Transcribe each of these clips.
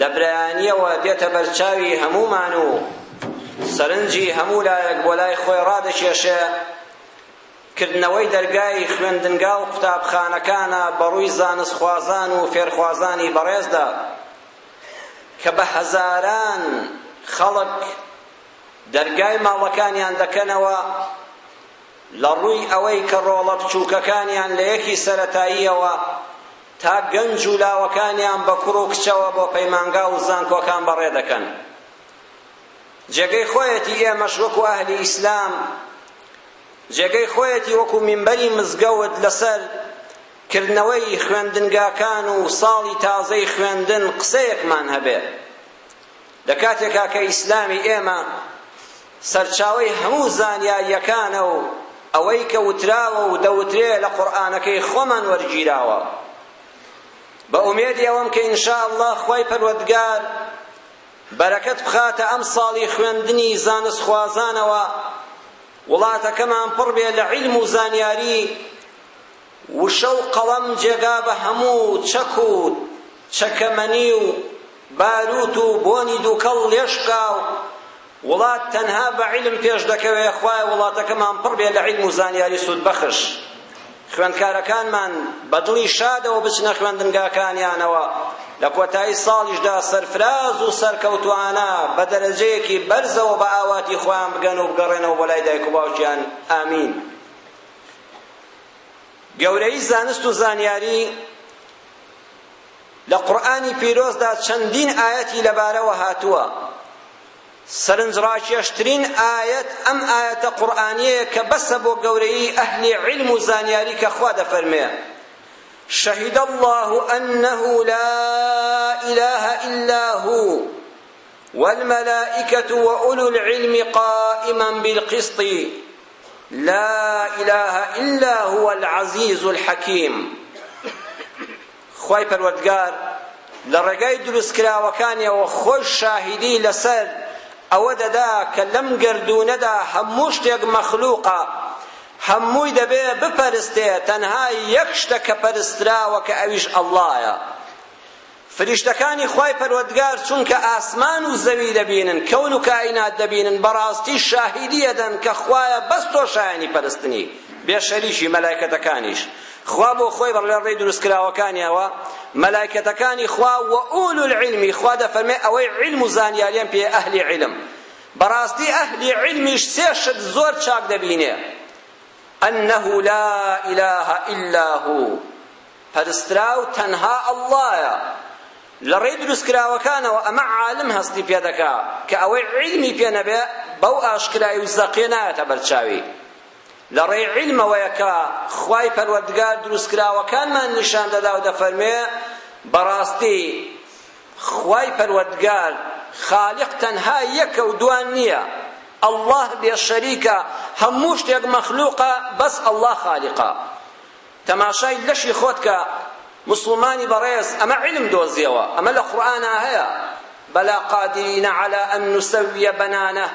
لە برایانییەوە دێتە بەرچاوی هەموومان و سەرنجی هەموو لایەک بۆ لای خۆی ڕادەکێشێ کردنەوەی دەرگای خوێندنگا و قوتابخانەکانە بەڕووی زانستخوازان و فێرخوازانی بەڕێزدا کە بە هەزاران خەڵک دەرگای ماڵەکانیان دەکەنەوە لە ڕووی ئەوەی کە ڕۆڵە بچووکەکانیان لە یەکی سەرەتاییەوە تا گەنج و لاوەکانیان بە کوڕ و کچەوە بۆ پەیمانگا و زانکۆکان بەڕێ دەکەن جێگەی خۆیەتی ئێمەش وەکو ئەهلی ئیسلام جێگەی خۆیەتی وەکو مینبەری مزگەوت لەسەر کردنەوەی خوێندنگاکان و ساڵی تازەی خوێندن قسەیەکمان هەبێ لە کاتێکا کە ئیسلامی ئێمە سەرچاوەی هەموو زانیارییەکانە و ئەوەی کە وتراوە و دەوترێ لە قورئانەکەی خۆمان وەرگیراوە بە ئومێدی ئەوەم کە ئینشا ئەڵڵا خوای پەروەردگار بەرەکەت بخاتە ئەم ساڵی خوێندنی زانستخوازانەوە وڵاتەکەمان پڕ بێ لە عیلم و زانیاری وشە و قەڵەم جێگا بە هەموو چەک و چەکەمەنی و باروت و بۆنی دووکەڵ لێژ بکا و وڵات تەنها بە عیلم پێش دەکەوێ خوایە وڵاتەکەمان پڕ بێ لە عیلم و زانیاری سوودبەخش خوێندکارەکانمان بە دڵی شادەوە بچنە خوێندنگاکانیانەوە لە کۆتایی ساڵیشدا سەرفراز و سەرکەوتوانە بە دەرەجەیەکی بەرزەوە بە ئاواتی خۆیان بگەن و بگەڕێنەوە بۆ لای دایک و باوکیان ئامین گەورەی زانست و زانیاری لە قورئانی پیرۆزدا چەندین ئایەتی لەبارەوە هاتووە سەرنجڕاکێشترین ئایەت ئەم ئایەتە قورئانیەیە کە بەسە بۆ گەورەی ئەهلی علم و زانیاری کە خوا دەفەرمێ شهد الله أنه لا إله إلا هو والملائكة وأولو العلم قائما بالقسط لا اله الا هو العزیز الحکیم خوای پەروەردگار لە ڕێگای دروستکراوەکانیەوە خۆی شاهیدی لەسەر ئەوە دەدا کە لەم گردوونەدا هەموو شتێک مەخلوقە هەمووی دەبێ بپەرستێ تەنها یەک شتە کە پەرستراوە کە ئەویش ئەڵڵایە فریشتەکانی خوای پەروەردگار چونکە ئاسمان و زەوی دەبینن کەون و کائینات دەبینن بەڕاستی شاهیدی ئەدەن کە خوایە بەس تۆ شایەنی پەرستنی بێ شەریکی مەلایکەتەکانیش خوا بۆ خۆی بەڵێ ڕێی دروستکراوەکانیەوە مەلایکەتەکانی خوا و ئول العلمی خوا دەفەرمێ ئەوەی علم و زانیاریان پێ ئەهلی علم بەڕاستی ئەهلی علمیش سێ شت زۆر چاک دەبینێ أنه لا إله إلا هو پەرستراو تەنها اللەیە لەڕێی دروستکراوەکانەوە ئەمە عالم هەستی پێدەکا کە ئەوەی عیلمی پێ نەبێ بەو ئاشکرای و زەقێ نایەتە بەرچاوی لەڕێی عیلمەوەیە کە خوای پەروەردگار دروستکراوەکانمان نیشان دەدا و دەفەرمێ بەڕاستی خوای پەروەردگار خالق تەنها یەکە و دوان نییە الله بێ شەریکە هەموو شتێک مەخلوقە بەس الله خالقە تەماشای لەشی خۆت کە موسڵمانی بەڕێز ئەمە علم دۆزیەوە ئەمە لە قورئانا هەیە بەلا قادرین علی ان نسوی بنانه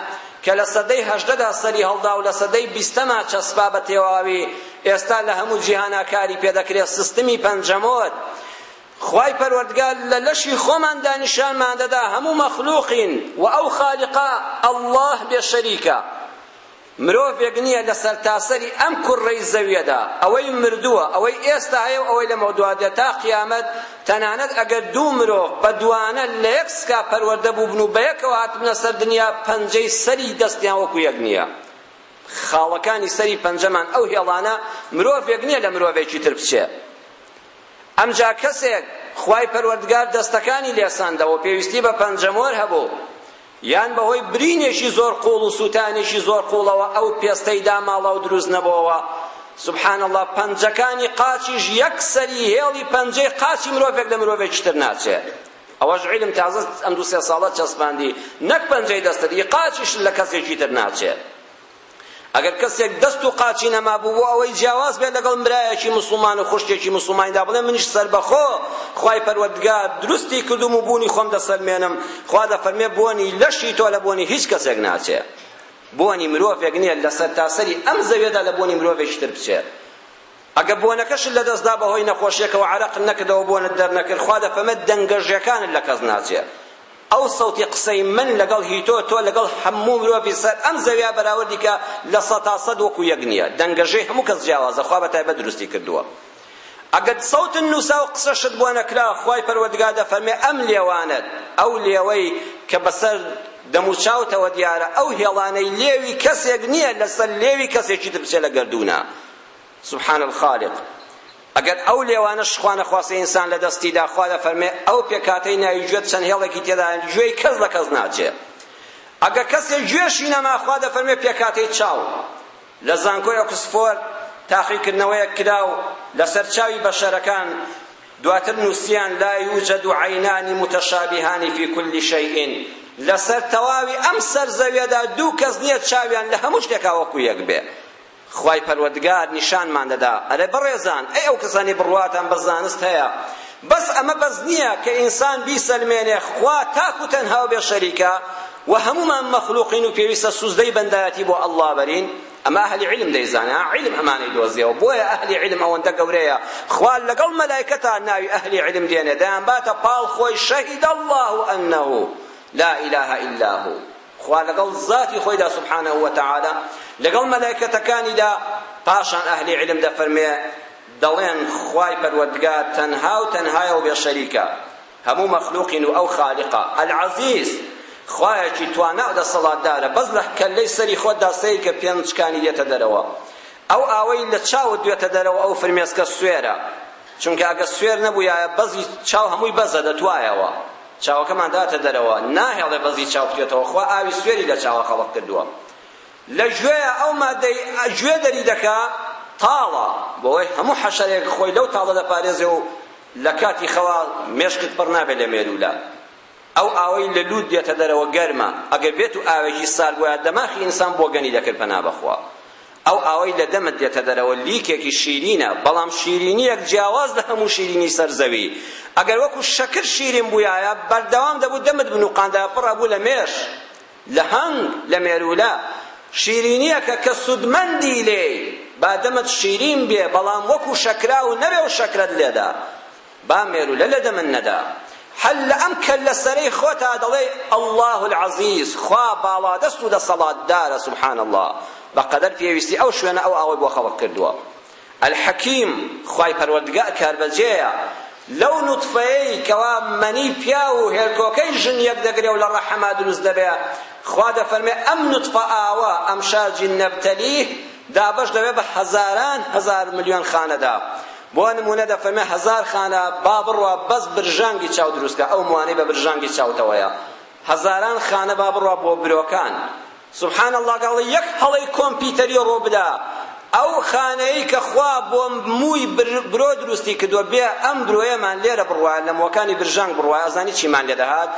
کە لە سەدەی هەژدەدا سەری هەڵدا و لە سەدەی بیستەما چەسپا بە تێواوی ئێستا لە هەموو جیهانا کاری پێدەکرێت سیستمی پەنجەمۆر خوای پەروەردگار لە لەشی خۆماندا نیشانمان دەدا هەموو مەخلوقین و ئەو خالقە ئەڵڵاه بێ شەریکە مرۆڤێک نییە لە سەرتاسەری ئەم کوڕەی زەویەدا، ئەوەی مردووە، ئەوەی ئێستا هەیە و ئەوەی لەمەودوا دێت تا قیامەت، تەنانەت ئەگەر دوو مرۆڤ بە دووانە لە یەک سکا پەروەردە بووبن و بەیەکەوە هاتبنە سەر دنیا، پەنجەی سەری دەستیان وەکو یەک نییە. خاڵەکانی سەری پەنجەمان ئەو هێڵانە، مرۆڤێک نییە لە مرۆڤێکی تر بچێت. ئەمجا کەسێک خوای پەروەردگار دەستەکانی لێسەندەوە و پێویستی بە پەنجەمۆر هەبوو، یان بەهۆی برینێکی زۆر قوڵ و سووتانێکی زۆر قوڵەوە ئەو پێستەی داماڵا و دروست نەبۆوە سبحان الله پەنجەکانی قاچیش یەک سەری هێڵی پەنجەی قاچی مرۆڤێک لە مرۆڤێکی تر ناچێ ئەوەش علم تازە ئەم دوو سێ ساڵە چەسپاندی نەک پەنجەی دەستت ی قاچیش لە کەسێکی تر ناچێ ئەگەر کەسێک دەست و قاچی نەمابوو بۆ ئەوەی جیاواز بێت لەگەڵ برایەکی مسلمان و خوشکێکی مسلمانیدا بڵێ منیش سەربەخۆ خوای پەروەردگار دروستی کردوم و بوونی خۆم دەسەلمێنم خوا دەفەرمێ بۆنی لەشی تۆ لە بۆنی هیچ کەسێک ناچێ بۆنی مرۆڤێک نییە لە سەرتاسەری ئەم زەوێدا لە بۆنی مرۆڤێکی تر بچێت ئەگە بۆنەکەشت لەدەستدا بەهۆی نەخۆشیەکەوە عەرەقت نەکردەوە بۆنت دەرنەکرد خوا دەفەمێت دەنگە ژێکانت لە کەس ناچێ ئەو سەوتی قسەی من لەگەڵ هیتۆ تۆ لەگەڵ هەموو مرۆڤی سەر ئەم زەویا بەراوردی کە لە سەد تا سەد وەکو یەک نییە دەنگە ژێی هەموو کەس جیاوازە خوا بە تایبەت دروستی کردووە ئەگەر سەوتن نووسا و قسەشت بۆ نەکرا خوای پەروەردگار دەفەرمێ ئەم لێوانت ئەو لێوەی کە بەسەر دەموچاوتەوە دیارە ئەو هێڵانەی لێوی کەسێک نییە لەسەر لێوی کەسێکی تر بچێ لە گەردوونە سبحان الخالق ئەگەر ئەو لێوانەش خوا نەخواستە ئینسان لە دەستی دا خوا دەفەرمێ ئەو پێکهاتەی ناوی گوێت چەند هێڵێکی تێدایە گوێی کەس لە کەس ناچێ ئەگەر کەسێ گوێشی نەما خوا دەفەرمێ پێکهاتەی چاو لە زانکۆی ئۆکسفۆرد تاقیکردنەوەیەک کرا و لەسەر چاوی بەشەرەکان دواتر نووسیان لا یوجد عینان متشابهان فی کل شیء لەسەر تەواوی ئەم سەر زەویەدا دوو کەس نییە چاویان لە هەموو شتێکا وەکو یەک بێ خوای پەروەردگار نیشانمان دەدا. ئەرێ بەڕێزان ئەی ئەو کەسانەی بڕواتان بە زانست هەیە بەس ئەمە بەس نییە کە ئینسان بیسەلمێنێ خوا تاک و تەنها و بێ شەریکە و هەموومان مەخلوقین و پێویستە سوزدەی بەندایەتی بۆ ئەڵڵا بەرین ئەمە ئەهلی عیلم دەیزانێ عیلم ئەمانەی دۆزیەوە بۆیە ئەهلی عیلم ئەوەندە گەورەیە خوا لەگەڵ مەلایکەتا ناوی ئەهلی عیلم دێنێ دەیانباتە پاڵ خۆی شەهید اللە ئەنه لا ئیلاهە ئیلا هو خوا لەگەڵ زاتی خۆیدا سبحانە وتعالی لەگەڵ مەلایکەتەکانیدا پاشان ئەهلی علم دەفەرمێ دەڵێن خوای پەروەردگار تەنها و تەنهایە و بێ شەریکە هەموو مەخلوقین و ئەو خالقە العزیز خوایەکی توانا و دەسەڵاتدارە بەس لە کەلەی سەری خۆتدا سەیر کە پێنج کانی دێتە دەرەوە ئەو ئاوەی لە چاوت دوێتە دەرەوە ئەو فرمێسکە سوێرە چونکە ئەگە سوێر نەبوویایە بەزی چاو هەمووی بەزە دەتوایەوە چاوەکەمان داتە دەرەوە ناهێڵێ بەزی چاو بچێتەوە خوا ئاوی سوێری لە چاوە خەڵق کردووە لە گوێیە ئەو مادەی گوێ دەری دەکا تاڵە بۆی هەموو حەشەرێک خۆی لەو تاڵە دەپارێزێ و لە کاتی خەوا مێشکت پڕ نابێت لە مێروولە ئەو ئاوەی لە لووت دێتە دەرەوە گەرمە ئەگەر بێت و ئاوێکی سارد وایە دەماخی ئینسان بۆگەنی دەکرد پەنا بەخوا ئەو ئاوەی لە دەمت دێتە دەرەوە لیکێکی شیرینە بەڵام شیرینیەک جیاواز لە هەموو شیرینی سەر زەوی ئەگەر وەکو شەکر شیرین بوویایە بەردەوام دەبوو دەمت بنوقاندایە پڕ ئەبوو لە مێش لە هەنگ لە مێرولە شیرینیەکە کە سودمەندی لێی با دەمت شیرین بێ بەڵام وەکو شەکراو نەبێ و شەکرەت لێدا با مێرولە لە دەمت نەدا. حەل لە ئەم کەللە سەرەی خۆتا دەڵێی اللە العزیز خوا باڵادەست و دەسەڵاتدارە سبحان اللە بە قەدەر پێویستی ئەو شوێنە ئەو ئاوەی بۆ خەڵق کردووە الحکیم خوای پەروەردگا کاربەجێیە لەو نوتفەیەی کەوا مەنی پیاو و هێلکۆکەی ژن یەک دەگرێ و لە ڕەحما دروست دەبێ خوا دەفەرمێ ئەم نوتفە ئاوە ئەم شاجی نەبتەلیه دابەش دەبێ بە هەزاران هەزار ملیۆن خانەدا بۆ نموونە دەفەرمێ هەزار خانە با بڕوا بەس برژانگی چاو دروست کە ئەو موانەی بە برژانگی چاوتەوەیە هەزاران خانە با بڕوا بۆ برۆکان سبحان الله گەڵی یەک هەڵەی کۆمپیوتەری ڕۆ بدا ئەو خانەی کە خوا بۆ مووی برۆ دروستی کردووە بێ ئەم برۆیەمان لێرە بڕوایە لە موەکانی برژانگ بڕوایە ئەزانی چیمان لێ دەهات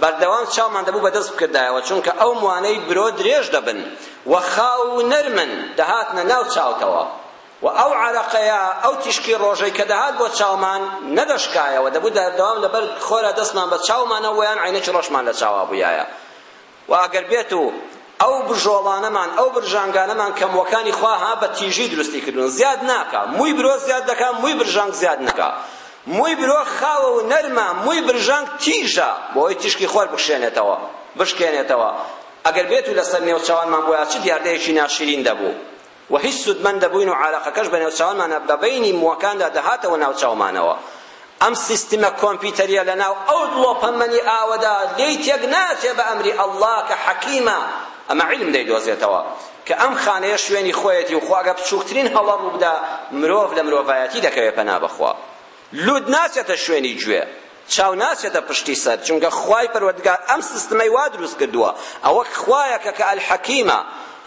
بەردەوام چاومان دەبوو بەدەست بکردایەوە چونکە ئەو موانەی برۆ درێژ دەبن و خاو و نەرمن دەهاتنە ناو چاوتەوە و ئەو عەرەقەیە، ئەو تیشکی ڕۆژەی کە دەهات بۆ چاومان، نەدەشکایەوە، دەبوو بەردەوام لەبەر خۆرا دەستمان بە چاومانەوە بووایە یان عەینەکی ڕۆژمان لە چاوا بوویایە و ئەگەر بێت و ئەو بژۆڵانەمان، ئەو برژانگانەمان کە مووەکانی خوا ها بە تیژی دروستی کردوون، زیاد ناکا، مووی برۆ زیاد دەکا، مووی برژانگ زیاد ناکا. مووی برۆ خاوە و نەرمە، مووی برژانگ تیژە، بۆ ئەوەی تیشکی خۆر بکشێنێتەوە، بشکێنێتەوە، ئەگەر بێت و لەسەر نێو چاوانمان بووایە چ دیاردەیەکی ناشیرین دەبوو. و هیچ سوودمەند دەبووین و عارەقەکەش بەنێوچاوانمانا بەبەینی مووەکاندا دەهاتەوە ناوچاومانەوە ئەم سیستمە کۆمپیوتەریە لەناو ئەو دڵۆپە مەنی ئاوەدا لێی تێک ناچێ بە ئەمری ئەڵڵا کە حەکیمە ئەمە عیلم دەیدۆزێتەوە کە ئەم خانەیە شوێنی خۆیەتی و خۆ ئەگەر بچووکترین هەڵە ڕووبدا مرۆڤ لە مرۆڤایەتی دەکەوێ پەنا بەخوا لوت ناچێتە شوێنی گوێ، چاو ناچێتە پشتی سەر، چونکە خوای پەروەردگار ئەم سستمەی وا دروست کردووە، ئەوە خوایەکە کە الحکیم ە،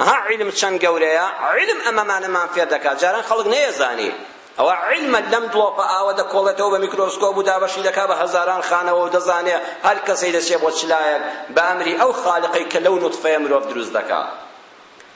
ها عیلم چەند گەورەیە، عیلم ئەمەمانەمان فێر دەکات، جاران خەڵک نەیەزانی، ئەوە عیلمە لەم دڵۆپە ئاوە دەکۆڵێتەوە بە میکرۆسکۆپ و دابەشی دەکات بە هەزاران خانەوە و دەزانێ هەر کەسەی دەچێ بۆ چ لایەک بە ئەمری ئەو خالقەی کە لەو نوتفەیە مرۆڤ دروست دەکات.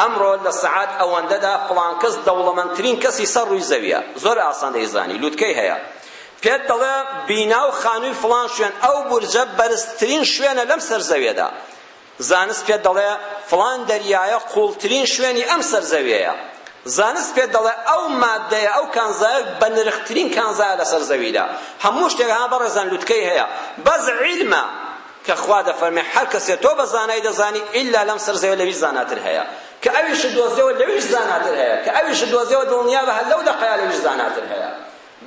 ئەمڕۆ لە سەعات ئەوەندەدا فڵان کەس دەوڵەمەندترین کەسی سەر ڕووی زەویە، زۆر ئاسان دەیزانی، لوتکەی هەیە پێت دەڵێ بینا و خانووی فڵان شوێن، ئەو بورجە بەرزترین شوێنە لەم سەر زەویەدا. زانست پێت دەڵێ فڵان دەریایە قووڵترین شوێنی ئەم سەر زەویەیە. زانست پێت دەڵێ ئەو ماددەیە، ئەو کانزایە بەنرخترین کانزایە لەسەر زەویدا. هەموو شتێک ها بەڕێزان لوتکەی هەیە، بەس عیلمە. کە خوا دەفەرمێ هەر کەسێ تۆ بە زانای دەزانی ئیلا لەم سەر زەوێ لەویش زاناتر هەیە کە ئەویشت دۆزیەوە لەویش زاناتر هەیە کە ئەویشت دۆزیەوە دڵنیابە هەر لەو دەقەیا لەویش زاناتر هەیە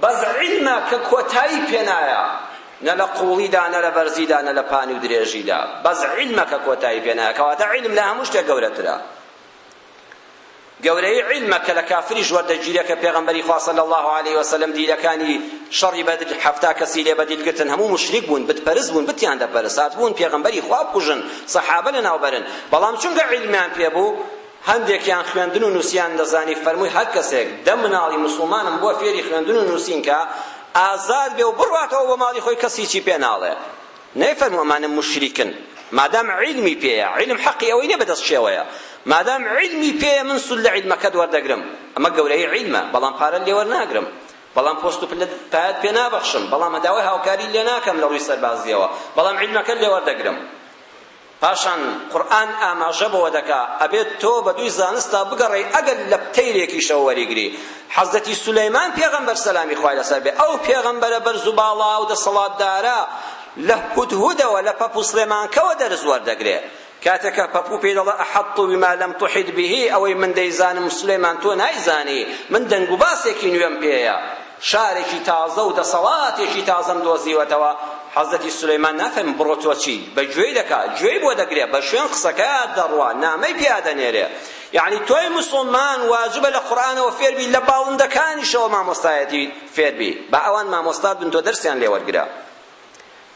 بەس عیلمە کە کۆتایی پێنایە نە لە قوڵیدا نە لە بەرزیدا نە لە پانی و درێژیدا بەس عیلمە کە کۆتایی پێنایە کەواتە عیلم لە هەموو شتێک گەورەترە گەورەیی عیلمە کە لە کافریش وەردەگیرێ کە پێغەمبەری خوا صلی الله علیه وسلم دیلەکانی شەڕی بەدر حەفتا کەسی لێ بەدیل گرتن هەموو مشریک بوون بتپەرست بوون بتیان دەپەرست هاتبوون پێغەمبەری خوا بکوژن سەحابە لەناو بەرن بەڵام چونکە عیلمیان پێ بوو هەندێکیان خوێندن و نووسیان دەزانی فەرمووی هەر کەسێک دە مناڵی مسلمانم بووە فێری خوێندن و نووسین کە ئازاد بێ و بڕواتەوە بە ماڵی خۆی کەس هیچی پێ ناڵێ نەیفەرموو ئەمانە موشریکن مادام عیلمی پێیە عیلم حەقی ئەوەی نیە بەدەست کێوەیە مادام عیلمی پێیە من سود لە عیلمەکەت وەردەگرم ئەمە گەورەی عیلمە بەڵام پارەت لێ وەرناگرم بەڵام پۆست و پلت پایەت پێ نابەخشم بەڵام هەداوای هاوکاری لێ ناکەم لە ڕووی سەربازیەوە بەڵام عیلمەکەت لێ وەردەگرم پاشان قورئان ئاماژە بەوە دەکا ئەبێت تۆ بە دووی زانستدا بگەڕێی ئەگەر لە پتەیرێکیشەوە وەریگری حەزرەتی سولەیمان پێغەمبەر سەلامی خوای لەسەر بێ ئەو پێغەمبەرە بەرز و باڵا و دەسەڵاتدارە لە هودهودەوە لە پەپوو سلێمانکەوە دەرس وەردەگرێ کاتێکە پەپوو پێی دەڵێ ئەحەط بما لەم تحیط به ئەوەی من دەیزانم سولەیمان تۆ نایزانی من دەنگ و باسێکی نوێم پێیە شارێکی تازە و دەسەڵاتێکی تازەم دۆزیوەتەوە، حەزرەتی سولەیمان نافەرموو بڕۆ تۆ چی، بە گوێی دەکا، گوێی بۆ دەگرێ، بە شوێن قسەکەیاد دەڕوا، نامەی پیا دەنێرێ. یەعنی تۆی موسڵمان واجبە لە قورئانەوە فێر بی، لە باڵندەکانیشەوە مامۆستایەتی فێر بی، با ئەوان مامۆستات بن تۆ دەرسیان لێ وەرگرە.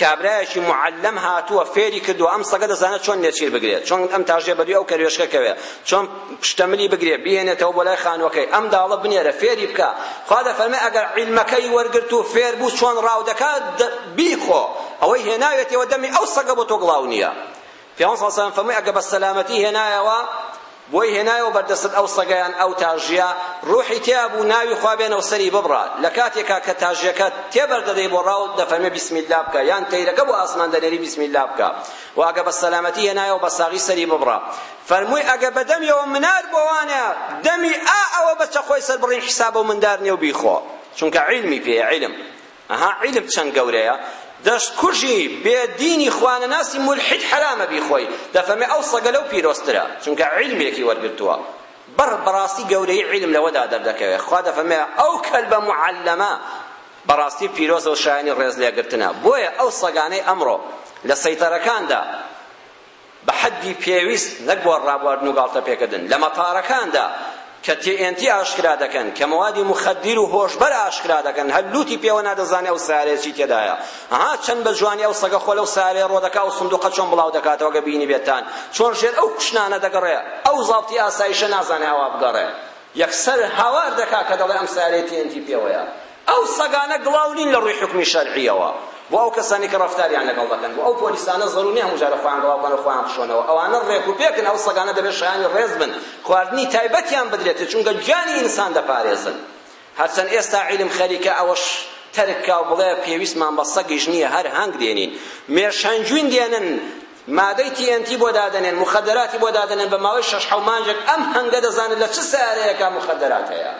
کابرایەکی معەلەم هاتووە فێری کردووە ئەم سەگە دەزانێت چۆن نێچیر بگرێت چۆن ئەم تاژێ بەدوی ئەو کەروێشکە کەوێت چۆن پشتەملی بگرێت بیهێنێتەوە بۆ لای خانووەکەی ئەم داڵە بنێرە فێری بکە خوا دەفەرمێ ئەگەر عیلمەکەی وەرگرت و فێر بوو چۆن ڕاو دەکات بیخۆ ئەوەی هێناوێتەوە دەمی ئەو سەگە بۆ تۆ گڵاو نییە پێغەمبەر صلی اللە علیە وسلم فەرمووی ئەگەر بە سەلامەتی هێنایەوە بۆی هێنایەوە بەر دەستت ئەو سەگە یان ئەو تاژیە ڕوحی تیا بوو ناوی خوا بێنە و سەری ببڕە لە کاتێکا کە تاژیەکە تێبەر دەدەی بۆ ڕاو دەفەرمێ بسم اللە بکە یان تەیرەکە بۆ ئاسمان دەنێری بسم اللە بکە و ئەگەر بە سەلامەتی هێنایەوە بە ساغی سەری ببڕە فەرمووی ئەگەر بە دەمیەوە منار بۆوانە دەمی ئا ئەوە بە چەقۆی سەربڕین حیسابە و مندار نیە و بیخۆ چونکە عیلمی پێیە عیلم ئەها عیلم چەند گەورەیە دەست کوژی بێ دینی خوانەناسی مولحید حەرامە بیخۆی دەفەمێ ئەو سەگە لەو پیرۆزترە چونکە عیلمێکی وەرگرتووە بەر بەڕاستی گەورەی عیلم لەوەدا دەردەکەوێ خوا دەفەمێ ئەو کەلبە معەلەمە بەڕاستی پیرۆزە و شایانی ڕێز لێگرتنە بۆیە ئەو سەگانەی ئەمڕۆ لە سەیتەرەکاندا بە حەدی پێویست نەک بۆ ڕابواردن و گاڵتەپێکردن لە مەتارەکاندا کە تی ئێن تی ئاشکرا دەکەن کە موادی مخدر و هۆشبەر ئاشکرا دەکەن هەر لوتی پێوە نادەزانێ ئەو سارەیە چی تێدایە ها چەند بە جوانی ئەو سەگە خۆ لەو سارەیە ڕۆ دەکا و سندوقە چۆن بڵاو دەکاتەوە گە بینی بێتان چۆن ژێر ئەو کوشنانە دەگەڕێ ئەو زاڵتی ئاسایشە نازانێ ئەوە بگەڕێ یەکسەر هاوار دەکا کە دەڵێ ئەم سارەیە تی ئێن تی پێوەیە ئەو سەگانە گڵاو نین لە ڕووی حوکمی شەرعیەوە بۆ ئەو کەسانەی کە ڕەفتاریان لەگەڵ دەکەن بۆ ئەو پۆلیسانە زەروور نیە هەموو جارە خۆیان گڵاو بکەن و خۆیان بشۆنەوە ئەوانە ڕێک و پێکن ئەو سەگانە دەبێت شایانی ڕێز بن خواردنی تایبەتیان بدرێت چونکە گیانی ئینسان دەپارێزن هەرچەند ئێستا عیلم خەریکە ئەوەش تەرک کا و بڵێ پێویستمان بە سەگیش نییە هەر هەنگ دێنین مێش هەنجوین دێنن مادەی تی ئێن تی بۆ دادەنێن، موخەدەراتی بۆ دادەنێن بە ماوەی شەش حەو مانگێک ئەم هەنگە دەزانن لە چ سەیارەیەکا موخەدەرات هەیە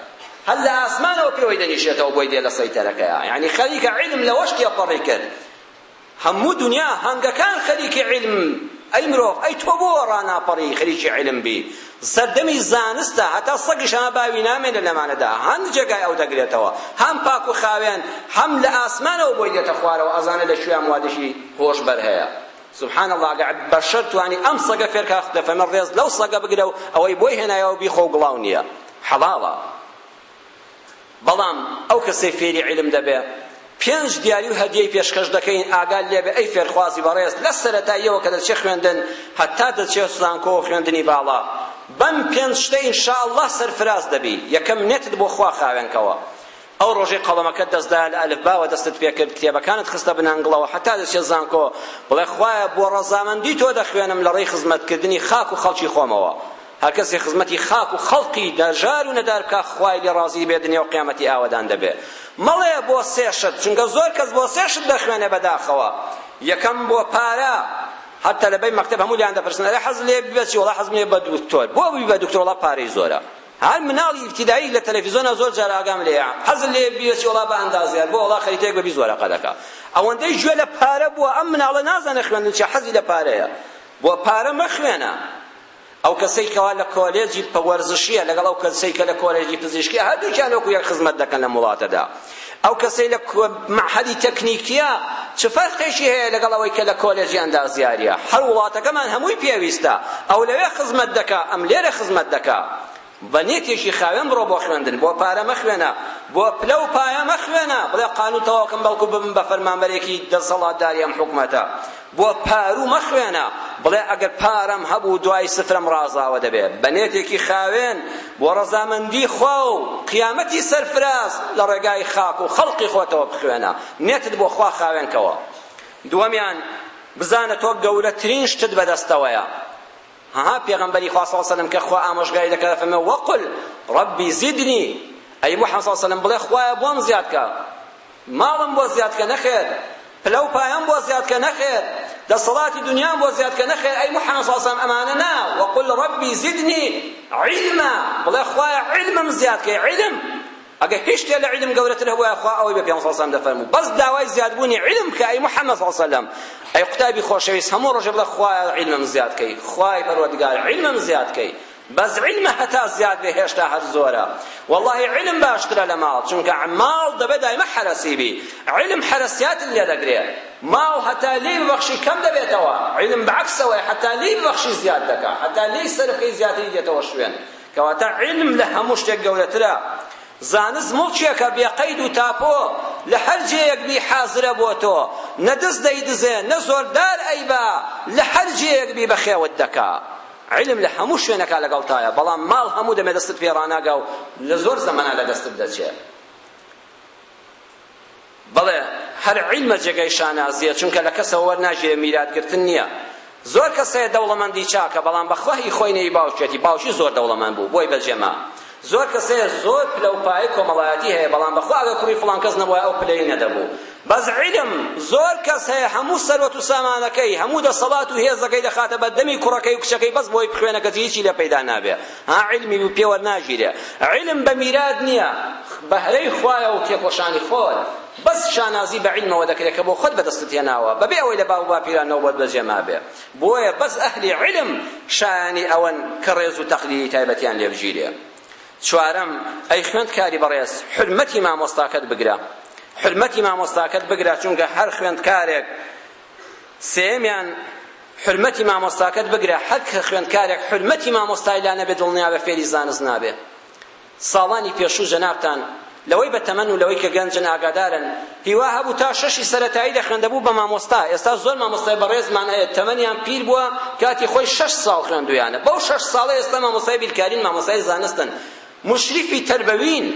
هەر لە ئاسمانەوە پێوەی دەنیشێتەوە بۆی دێ لە سەیتەرەکەیا یانی خەریکە عیلم لەوەش تێپەڕی کرد هەموو دنیا هەنگەکان خەریکی عیلم ئەی مرۆڤ ئەی تۆ بۆ ڕاناپەڕی خەریکی عیلم بی سەردەمی زانستە هەتا سەگیش ئەمە باوی نامێنێت لەمانەدا هەند جێگای ئەو دەگرێتەوە هەم پاک و خاوێن هەم لە ئاسمانەوە بۆی دێتە خوارەوە ئەزانێت لە کوێ ئەم وادەشی هۆشبەر هەیە سبحان الله ئەگە بەشەر توانی ئەم سەگە فێرکا دەفەمە ڕێز لەو سەگە بگرە و ئەوەی بۆی هێنایەوە بیخۆ و گڵاو نییە حەڵاڵە بەڵام ئەو کەسەی فێری عیلم دەبێ پێنج دیاری و هەدیەی پێشکەش دەکەین ئاگال لێبێ ئەی فێرخوازی بەڕێز لە سەرەتاییەوە کە دەچێ خوێندن هەتا دەچێ زانکۆ و خوێندنی باڵا بەم پێنج شتە ئینشاءاللە سەرفراز دەبی یەکەم نێتت بۆ خوا خاوێنکەوە ئەو ڕۆژەی قەڵەمەکەت دەستدا لە ئەلفباوە دەستت پێکرد کتێبەکانت خستە بنانگڵەوە هەتا دەچێت زانکۆ بڵێ خوایە بۆ ڕەزامەندی تۆ دەخوێنم لە ڕێی خزمەتکردنی خاک و خەڵکی خۆمەوە هەر کەسێ خزمەتی خاک و خەڵقی نەژار و نەدار بکا خوای لێ ڕازی بێ دنیا و قیامەتی ئاوەدان دەبێ مەڵێ بۆ سێ شت چونکە زۆر کەس بۆ سێ شت دەخوێنێ بەداخەوە یەکەم بۆ پارە هەر تەلەبەی مەکتەب هەموو لایان دەپرسن ئەرێ حەز لێ ببە چی وەڵا حەزم لێ بە دکتۆر بۆ ببی بە دکتۆر وەڵا پارەی زۆرە هەر مناڵی ابتدایی لە تەلەفیزۆنا زۆر جار ئاگام لێ حەز لێ ببی چی وەڵا بە ئەندازیار بۆ وەڵا خەریتەیەک بە بیست وەرەقە دەکا ئەوەندەی گوێ لە پارە بووە ئەم مناڵە نازانێ خوێندن چیە حەزی لە پارەیە بۆ پارە مەخوێنە ئەو کەسەی کەوا لە کۆلێجی وەرزشیە لەگەڵ ئەو کەسەی کە لە کۆلێجی پزیشکیە هەردووکیان وەکو یەک خزمەت دەکەن لەم وڵاتەدا ئەو کەسەی لە معهدی تەکنیکیە چ فەرقێکی هەیە لەگەڵ ئەوەی کە لە کۆلێجی ئەندازیاریە هەر وڵاتەکەمان هەمووی پێویستە ئەو لەوێ خزمەت دەکا ئەم لێرە خزمەت دەکا بە نێتێکی خاوێن بڕۆ بۆ خوێندن، بۆ پارە مەخوێنە، بۆ پلە و پایە مەخوێنە، بڵێ قانوون تەواوکەم بەڵکو ببم بە فەرمانبەرێکی دەسەڵاتداری ئەم حکومەتە، بۆ پاروو مەخوێنە، بڵێ ئەگەر پارەم هەبوو دوای سفرەم ڕازاوە دەبێ، بە نێتێکی خاوێن بۆ ڕەزامەندی خوا و قیامەتی سەرفراز لە ڕێگای خاک و خەڵقی خۆتەوە بخوێنە، نێتت بۆ خوا خاوێن کەوە. دووەمیان، بزانە تۆ گەورەترین شتت بەدەستەوەیە، هەها پێغەمبەری خوا صلی اللە علیە وسلم کە خوا ئامۆژگاری دەکات فەرمێ وەقل ربی زدنی ئەی محمد صلی اللە علیه وسلم بڵێ خوایە بۆم زیاد کە ماڵم بۆ زیاد کە نەخێر پلە و پایەم بۆ زیاد کە نەخێر دەسەڵاتی دنیام بۆ زیاد کە نەخێر ئەی محمد صلی اللە علیه وسلم ئەمانە نا وەقل ربی زدنی علما بڵێ خوایە علمم زیاد کە علم ئەگەر هیچ شتێ لە عیلم گەورەتر هەبوایە خوا ئەوەی بە پێغەمبەر سەڵسەلەم دەفەرموو بەس داوای زیادبوونی عیلم بکە ئەی محەممەد سەڵسەلەم ئەی قوتابی خۆشەویست هەموو ڕۆژێ بڵێ خوایە عیلمم زیاد کەی خوای پەروەردگار عیلمم زیاد کەی بەس عیلمە هەتا زیاد بێ هێشتا هەر زۆرە وەڵڵاهی عیلم باشترە لە ماڵ چونکە ماڵ دەبێ دایمە حەرەسی بی عیلم حەرەسیاتت لێ دەگرێ ماڵ هەتا لێی ببەخشی کەم دەبێتەوە عیلم بەعەکسەوەی هەتا لێی ببەخشی زیاد دەکا هەتا لێی سەرفکەی زیاتری دێتەوە شوێن کەواتە عیلم لە هەموو شتێک گەورەترە، زانست موڵکێکە بێ قەید و تاپۆ لە هەر جێیەک بی حازرە بۆ تۆ، نە دز دەیدزێ نە زۆردار ئەیبا، لە هەر جێیەک بی بەخێوت دەکا. عیلم لە هەموو شوێنەکا لەگەڵتایە، بەڵام ماڵ هەموو دەمێ دەستت پێ ڕاناگا و لە زۆر زەمەنا لە دەستت دەچێ. بەڵێ هەر عیلمە جێگای شانازیە چونکە لە کەسەوە وەرناگیرێ میرات گرتن نیە زۆر کەس هەیە دەوڵەمەندی چاکە بەڵام بەخوا هی خۆی نەی باوکیەتی باوکی زۆر دەوڵەمەند بوو بۆی بەجێما زۆر کەس هەیە زۆر پلە و پایە کۆمەڵایەتی هەیە بەڵام بەخوا ئەگە کوڕی فڵان کەس نەبووە ئەو پلەی نەدەبوو بەس عیلم زۆر کەس هەیە هەموو سەروەت و سامانەکەی هەموو دەسەڵات و هێزەکەی دەخاتە بەردەمی کوڕەکەی و کچەکەی بەس بۆی بخوێنە کەچی هیچی لێ پەیدا نابێ ها عیلمی بو پێ وەرناگیرێ عیلم بە میرات نییە بەهرەی خوایە و تێکۆشانی خۆت بەس شانازی بە عیلمەوە دەکرێت کە بۆ خۆت بەدەستت هێناوە بەبێ ئەوەی لە باو و باپیرانەوە بۆت بەجێ مابێ بۆیە بەس ئەهلی عیلم شایانی ئەوەن کە ڕێز و تەقلیدی تایبەتیان لێ بگیرێ چوارەم ئەی خوێندکاری بەڕێز حرمەتی مامۆستاکەت بگرە حرمەتی مامۆستاکەت بگرە چونکە هەر خوێندکارێک سێیەمیان حرمەتی مامۆستاکەت بگرە هەر کە خوێندکارێک حرمەتی مامۆستای لا نەبێت دڵنیابە فێری زانست نابێ ساڵانی پێشوو جەنابتان لەوەی بە تەمەن و لەوەی کە گەنجن ئاگادارن هیوا هەبوو تا شەشی سەرەتایی دەخوێندەبوو بە مامۆستا ئێستا زۆر مامۆستای بەڕێزمان هەیە تەمەنیان پیر بووە کاتی خۆی شەش ساڵ خوێندویانە بەو شەش ساڵە ئێستا مامۆستای بیرکارین مامۆستای زانستن مشرفی تربوین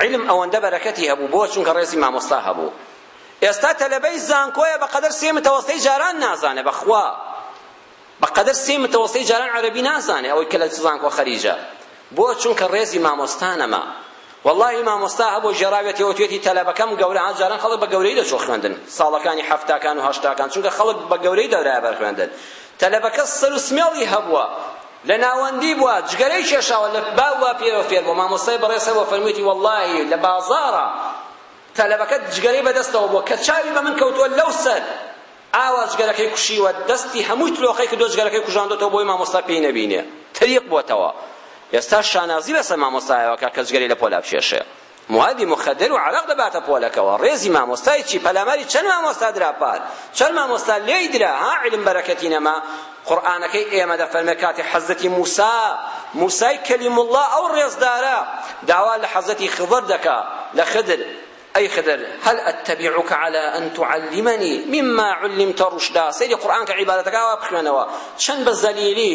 عیلم ئەوەندە بەرەکەتی هەبوو بۆ چونکە ڕێزی مامۆستا هەبوو ئێستا تەلەبەی زانکۆیە بەقەدەر سێ متەوەستەی جاران نازانێ بەخوا بەقەدەر سێ متەوەستەی جاران عەرەبی نازانێ ئەوەی کە لە زانکۆ خەریجە بۆ چونکە ڕێزی مامۆستا نەما واللهی مامۆستا هەبوو ژێراوێتەوە توێتی تەلەبەکەم گەورە ها جاران خەڵک بە گەورەی دەچۆ خوێندن ساڵەکانی حەفتاکان و هەشتاکان چونکە خەڵک بە گەورەی دەرایە بەر خوێندن تەلەبەکە سەر و سمێڵی هەبووە لە ناوەندی بوە جگەرەی کێشاوە لە با وا پێوە فێر بوە مامۆستای بەڕێز هەبوە فەرموویەتی وەڵڵاهی لە بازاڕە تەلەبەکە جگەرەی بەدەستەوە بوە کە چاوی بە من کەوتووە لەو سەر ئاوا جگەرەکەی کوشیوە دەستی هەمووی تلۆقەی کردوە جگەرەکەی کوژاندۆتەوە بۆی مامۆستا پێی نەبینێ تریق بوەتەوە ئێستا شانازی لەسەر مامۆستایەوە کە کە جگەرەی لە پۆلا بکێشێ موادی مخدر و عەرەق دەباتە پۆلەکەوە ڕێزی مامۆستای چی پەلاماری چەند مامۆستا درا پار چەند مامۆستا لێی درا ها علم بەرەکەتی نەما قورئانەکەی ئێمە دەفەرمێ کاتی حەزەتی موسا موسای کەلیم الله ئەو ڕێزدارە داوا لە حەزەتی خضر دەکا لە خدر ئەی خدر هەل ئەتەبیعوکە عەلا ئەن تعلمنی مما علمت رشدا سەیری قورئان کە عیبادەتەکە وا بخوێنەوە چەند بە زەلیلی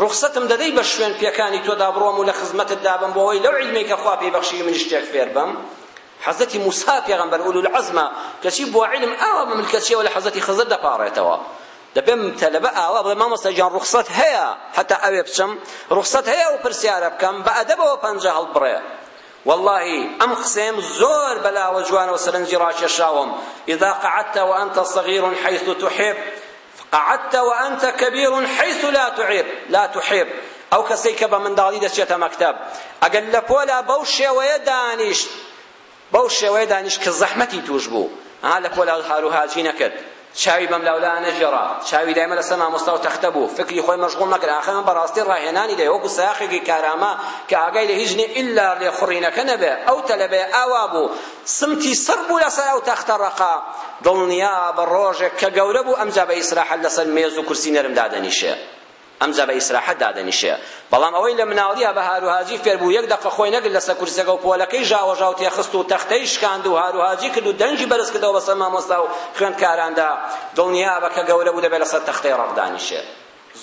ڕوخسەتم دەدەی بە شوێن پێکانی تۆدا بڕۆم و لە خزمەتت دابم بۆ ئەوەی لەو عیلمەی کە خوا پێی بەخشیوی منیش شتێک فێر بم حەزەتی موسا پێغەمبەر ئولو العەزمە کەچی بۆ عیلم ئاوا بە ملکەچیەوە لە حەزەتی خزر دەپاڕێتەوە دەبێم تەلەبە ئاوا بڵێ مامۆستا گیان ڕوخسەت هەیە هەتا ئەوێ بچم ڕوخسەت هەیە ئەو پرسیارە بکەم بە ئەدەبەوە پەنجە هەڵبڕێ واللهی ئەم قسەیەم زۆر بەلاوە جوانەوە سەرنجی ڕاکێشاوم اذا قعدت وانت صغير حيث تحب فقعدت وانت کبیر حیث لا تعیر لا تحیر ئەو کەسەی کە بە منداڵی دەچێتە مەکتەب ئەگەر لە پۆلا بەو شێوەیە دانیشت بەو شێوەیە دانیشت کە زەحمەتی توش بوو ها لە پۆلا هارو هاجی نەکرد چاوی بەم لاولا نەگێڕا چاوی دایمە لەسەر مامۆستا و تەختە بوو فکری خۆی مەشغوڵ نەکرد ئاخر من بەڕاستی ڕاهێنانی دەوێ وەکو سایەقێکی کارامە کە ئاگای لە هیچ نییە ئیلا لێخوڕینەکە نەبێ ئەو تەلەبەیە ئاوا بوو سمتی سڕ بوو لەسەر ئەو تەختە ڕەقە، دڵنیابە ڕۆژێک کە گەورە بوو ئەمجا بە ئیسراحەت لەسەر مێز و کورسی نەرم دادەنیشێ. ئەمجا بە ئیسراحەت دادەنیشێ. بەڵام ئەوەی لە مناڵییا بە هاروهاجی فێر بوو یەک دەقە خۆی نەگرت لەسەر کورسیەکە و پۆلەکەی ژاوەژاو تێخست و تەختەی شکاند و هاروهاجی کرد و دەنگی بەرز کردەوە بەسەر مامۆستا و خوێندکاراندا، دڵنیابە کە گەورە بوو دەبێ لەسەر تەختەی ڕەق دانیشێ.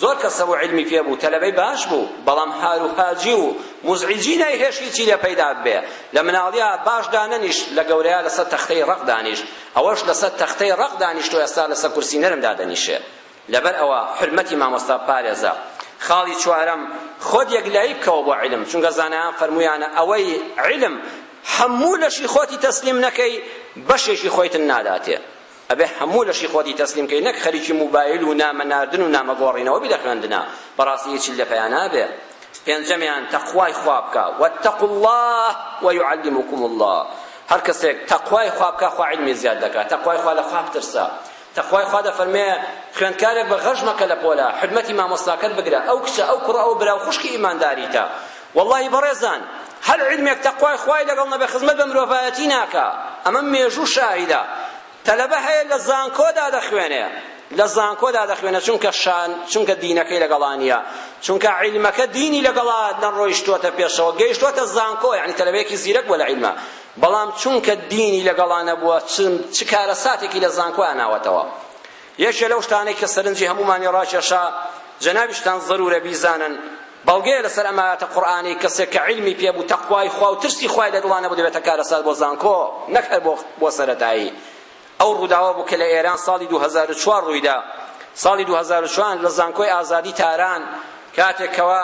زۆر کەسەب و عیلمی پێ بوو، تەلەبەی باش بوو، بەڵام هاروهاجی و موزعیجی نەیهێشت هیچی لێ پەیدا ببێ، لە مناڵیا باش دانەنیشت، لە گەورەیا لەسەر تەختەی ڕەق دانیشت، ئەوەش لەسەر تەختەی ڕەق دانیشت و ئێستا لەسەر کورسی نەرم دادەنیشێ. لەبەر ئەوە حورمەتی مامۆستا پارێزە. خاڵی چوارەم، خۆت یەکلایی بکەوە بۆ عیلم، چونکە زانایان فەرموویانە ئەوەی عیلم هەموو لەشی خۆتی تەسلیم نەکەی، بەشێکی خۆیتن ناداتێ. ئەبێ هەموو لەشی خۆتی تەسلیم کەی نەک خەریکی موبایل و نامە ناردن و نامە گۆڕینەوە بی لە خوێندنا بەڕاستی هیچی لە پیا نابێ پێنجەمیان تەقوای خوا بکە واتقوا الله ويعلمكم الله هەر کەسێک تەقوای خوا بکە خوا علمی زیاد دەکات تەقوای خوا لە خوا بترسە تەخوای خوا دەفەرمێ خوێندکارێک بە غەش مەکە لە پۆلا حرمەتی مامۆستاکەت بگرە ئەو کچە ئەو کوڕە ئەو برا و خوشکی ئیمانداریتە وەڵاهی بەڕێزان هەر عیلمێک تەقوای خوای لەگەڵ نەبێ خزمەت بە مرۆڤایەتی ناکا ئەمە مێژوو شاهیدە تەلەبە هەیە لە زانکۆدا دەخوێنێ لە زانکۆدا دەخوێنێ چونکە شان چونکە دینەکەی لەگەڵا نییە چونکە عیلمەکە دینی لەگەڵا نەڕۆیشتووەتە پێشەوە گەیشتووەتە زانکۆ یعنی تەلەبەیەکی زیرەک بووە لە عیلمە بەڵام چونکە دینی لەگەڵا نەبووە چ کارەساتێکی لە زانکۆیان ناوەتەوە یەکێ لەو شتانەی کە سەرنجی هەموومانی ڕاکێشا جەنابیشتان زەرورە بیزانن بەڵگەیە لەسەر ئەم ئایەتە قورئانی کەسێک کە عیلمی پێ بوو تەقوای خوا و ترسی خوای لە دڵا نەبوو دەبێتە کارەسات بۆ زانکۆ نەک هەر بۆ سەرەتایی ئەو ڕووداوە بوو کە لە ئێران ساڵی 2004 ڕوویدا ساڵی 2004 لە زانکۆی ئازادی تاران کاتێکەوە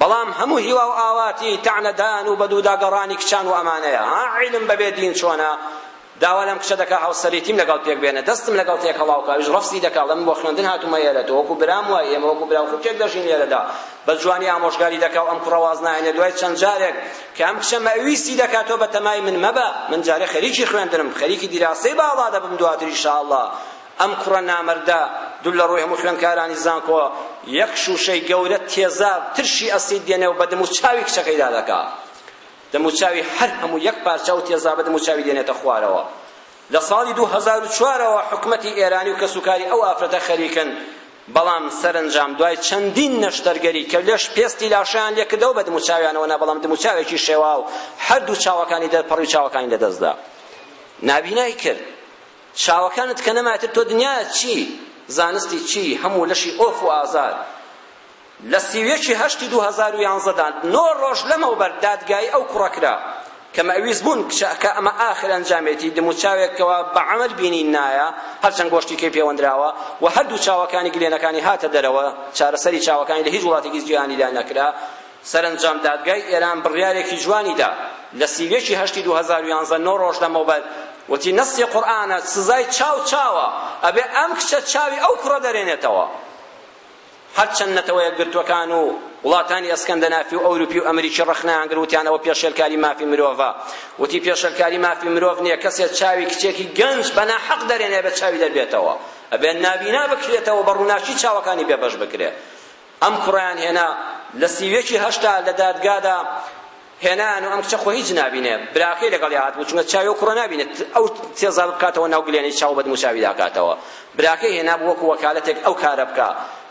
بەڵام هەموو هیوا و ئاواتی تەعنە دان و بەدوودا گەڕانی کچان و ئەمانەیە ها عیلم بەبێ دین چۆنە داوا لەم کچە دەکا هاوسەرێتیم لەگەڵ پێک بێنە دەستم لەگەڵ تێکەڵاو کە ئەویش ڕەفزی دەکا دەڵێ من بۆ خوێندن هاتوومە ئێرە تۆ وەکو برام وای ئێمە وەکو برا و خوشک دەژین لێرەدا بە جوانی ئامۆژگاری دەکا و ئەم کوڕە واز ناهێنێ دوای چەند جارێک کە ئەم کچە مەویستی دەکا تۆ بە تەمای من مەبە من جارێ خەریکی خوێندنم خەریکی دیراسەی باڵا دەبم دواتر ئیشاڵڵا ئەم کوڕە نامەردە دوور لە ڕووی هەموو خوێندکارانی زانکۆ یەک شووشەی گەورە تێزاب ترشی ئەسید دێنێ و بە دەموچاوی کچەکەیدا دەکا دەموچاوی هەر هەموو یەک پارچە و تێزابە دەموچاوی دێنێتە خوارەوە لە ساڵی 2004ەوە حکومەتی ئێرانی و کەسوکاری ئەو ئافرەتە خەریکن بەڵام سەرنجام دوای چەندین نەشتەرگەری کە لەش پێستی لاشیان لێکردە و بە دموچاویانەوە نا بەڵام دموچاوێکی شێواو هەردوو چاوەکانی دەرپەڕی و چاوەکانی لەدەستدا نابینای کرد چاوەکانت کە نەمایتر تۆ دنیا چی زانستی چی هەموو لەشی ئۆف و ئازار لە سی و یەکی هەشتی دوو هەزار و یانزەدا نۆ ڕۆژ لەمەوبەر دادگایی ئەو کوڕە کرا کە مەویست بوون کە ئەمە ئاخر ئەنجامێتی دموچاوێکەوە بە عەمەل بینی نایە هەرچەند گۆشتیکەی پێوەندراوە و هەردوو چاوەکانی گلێنەکانی هاتە دەرەوە چارەسەری چاوەکانی لە هیچ وڵاتێکی جیهانیدا نەکرا سەرەنجام دادگای ئێران بڕیارێکی جوانی دا، لە سی و یەک ی هەشتی دوو هەزار و یازدە نۆ ڕۆژ لەمەوبەر وتی نەسی قورئانە سزای چاو چاوە، ئەبێ ئەم کچە چاوی ئەو کوڕە دەرێنێتەوە. هەرچەند نەتەوە یەکگرتووەکان و وڵاتانی ئەسکەندەنافی و ئەوروپی و ئەمریکی ڕەخنەیان گرت وتیان ئەوە پێشێلکاری مافی مرۆڤە، وتی پێشێلکاری مافی مرۆڤ نییە کەسێ چاوی کچێکی گەنج بە ناحەق دەرێنێ ئەبێ چاوی دەربێتەوە، ئەبێ نابینا بکرێتەوە بە ڕووناکی چاوەکانی بێبەش بکرێ. ئەم کوڕەیان هێنا لە سی و یەکی هەشتا لە دادگادا هێنان و ئەم کچە خۆ هیچ نابینێ براکەی لەگەڵ یاد بوو چونکە چاوی ئەو کوڕە نابینێت ئەو تێزا بکاتەوە ناو گلێنەی چاو بەدموو چاوی داکاتەوە براکەی هێنا بوو وەکو وەکالەتێک ئەو کارە بکە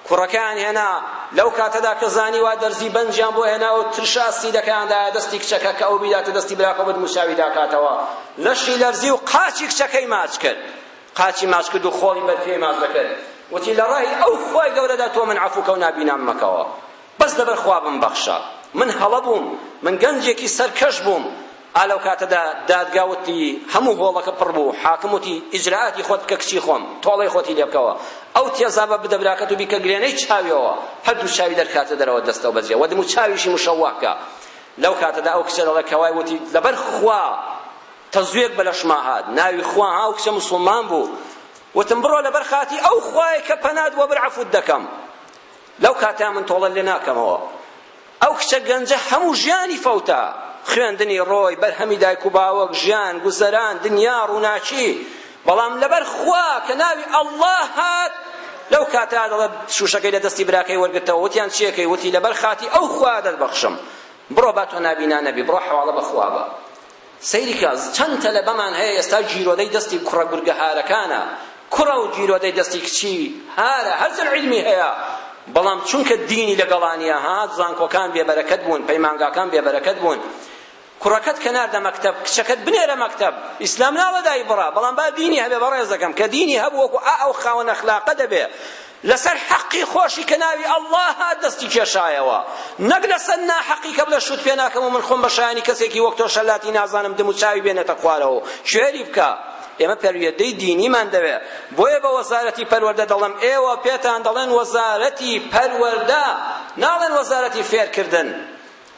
کوڕەکەیان هێنا لەو کاتەدا کە زانی وا دەرزی بەنجیان بۆ هێنا و ترشا سیدەکەیاندا دەستی کچەکە کە ئەو بیداتە دەستی براکە بەدموو چاوی داکاتەوە لەشی لەرزی و قاچی کچەکەی ماچ کرد قاچی ماچ کرد و خۆڵی بەر پێی ماچ دەکرد وتی لە ڕای ئەو خوای گەورەدا تۆ من عەفو کە و نابینام مەکەوە بەس لەبەر خوا بمبەخشە من هەڵە بووم من گەنجێکی سەرکەش بووم ئا لەو کاتەدا دادگا وتی هەموو هۆڵەکە پڕ بوو حاکم وتی ئیجرائاتی خۆت بکە کچی خۆم تۆڵەی خۆتی لێ بکەوە ئەو تێزابە بدە براکەت و بیکە گرێنەی چاویەوە هەردوو چاوی دەرکاتە دەرەوە دەستەوە بەجێ وەدم و چاویشی مشەوەه بکە لەو کاتەدا ئەو کچە دەڵێ کەوای وتی لەبەر خوا تەزوێک بە لەشما هات ناوی خوا هاو کچە مسوڵمان بوو وتم بڕۆ لەبەر خاتی ئەو خوایە کە پەنات بۆ بر عەفوت دەکەم لەو کاتە من تۆڵە لێ ناکەمەوە ئەو کچە گەنجە هەموو ژیانی فەوتا خوێندنی ڕۆی بەرهەمی دایک و باوەک ژیان گوزەران دنیا ڕووناکی بەڵام لەبەر خوا کە ناوی ئەڵڵا هات لەو کاتە دەڵێ شوشەکەی لە دەستی براکەی وەرگتەوە وتیان چیەکەی وتی لەبەر خاتی ئەو خوا دەربەخشم بڕۆ با تۆ نابینا نەبی بڕۆ حواڵە بەخوا بە سەیری کە چەند تەلەبەمان هەیە ئێستا گیرۆدەی دەستی کوڕە گورگە هارەکانە کوڕە و گیرۆدەی دەستی کچی هارە هەرچەند عیلمی هەیە بەڵام چونکە دینی لەگەڵانیە ها زانکۆکان بێبەرەکەت بوون پەیمانگاکان بێبەرەکەت بوون کوڕەکەت کە ناردە مەکتەب کچەکەت بنێرە مەکتەب ئیسلام ناڵە دای بڕە بەڵام با دینی هەبێ بەڕێزەکەم کە دینی هەبوو وەکو ئا ئەو خاوەن ئەخلاقە دەبێ لەسەر حەقی خۆشی کە ناوی اللە هات دەستی کێشایەوە نەک لەسەر ناحەقی کە بڵێ شوت پێ ناکەم و من خۆم بە شایانی کەسێکی وەک تۆ شەلاتی نازانم دم و چاوی بێنێتە خوارەوە و کوێری بکا ئێمە پەروێردەی دینیمان دەوێ بۆیە بە وەزارەتی پەروەردە دەڵێم ئێوە پێتان دەڵێن وەزارەتی پەروەردە ناڵێن وەزارەتی فێرکردن